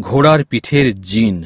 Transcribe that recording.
ঘোড়ার পিঠের জিন।